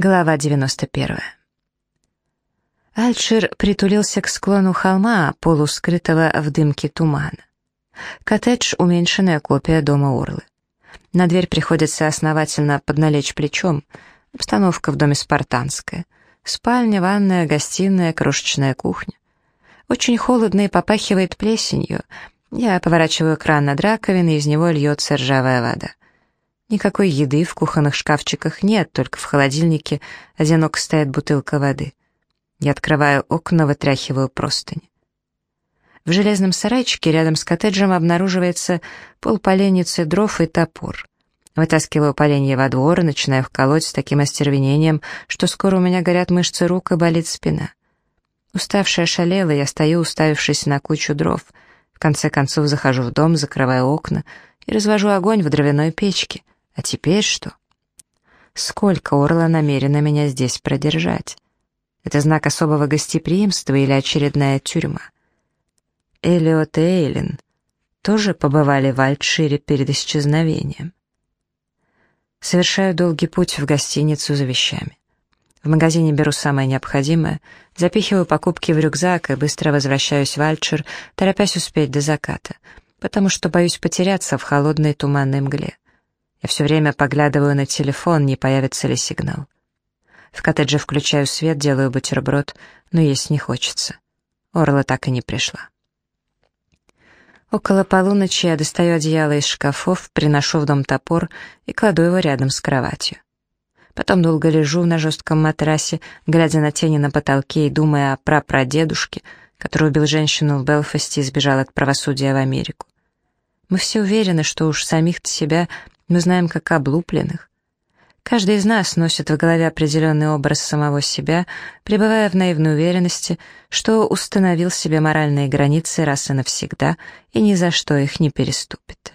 Глава 91. Альчер притулился к склону холма, полускрытого в дымке тумана. Коттедж — уменьшенная копия дома Орлы. На дверь приходится основательно подналечь плечом. Обстановка в доме спартанская. Спальня, ванная, гостиная, крошечная кухня. Очень холодно и попахивает плесенью. Я поворачиваю кран над раковиной, из него льется ржавая вода. Никакой еды в кухонных шкафчиках нет, только в холодильнике одиноко стоит бутылка воды. Я открываю окна, вытряхиваю простыни. В железном сарайчике рядом с коттеджем обнаруживается полполенницы дров и топор. Вытаскиваю поленья во двор и начинаю их колоть с таким остервенением, что скоро у меня горят мышцы рук и болит спина. Уставшая шалела, я стою, уставившись на кучу дров. В конце концов захожу в дом, закрываю окна и развожу огонь в дровяной печке. А теперь что? Сколько Орла намерена меня здесь продержать? Это знак особого гостеприимства или очередная тюрьма? Элиот и Эйлин тоже побывали в Альтшире перед исчезновением. Совершаю долгий путь в гостиницу за вещами. В магазине беру самое необходимое, запихиваю покупки в рюкзак и быстро возвращаюсь в Альтшир, торопясь успеть до заката, потому что боюсь потеряться в холодной туманной мгле. Я все время поглядываю на телефон, не появится ли сигнал. В коттедже включаю свет, делаю бутерброд, но есть не хочется. Орла так и не пришла. Около полуночи я достаю одеяло из шкафов, приношу в дом топор и кладу его рядом с кроватью. Потом долго лежу на жестком матрасе, глядя на тени на потолке и думая о прапрадедушке, который убил женщину в Белфасте и сбежал от правосудия в Америку. Мы все уверены, что уж самих-то себя мы знаем как облупленных. Каждый из нас носит в голове определенный образ самого себя, пребывая в наивной уверенности, что установил себе моральные границы раз и навсегда и ни за что их не переступит.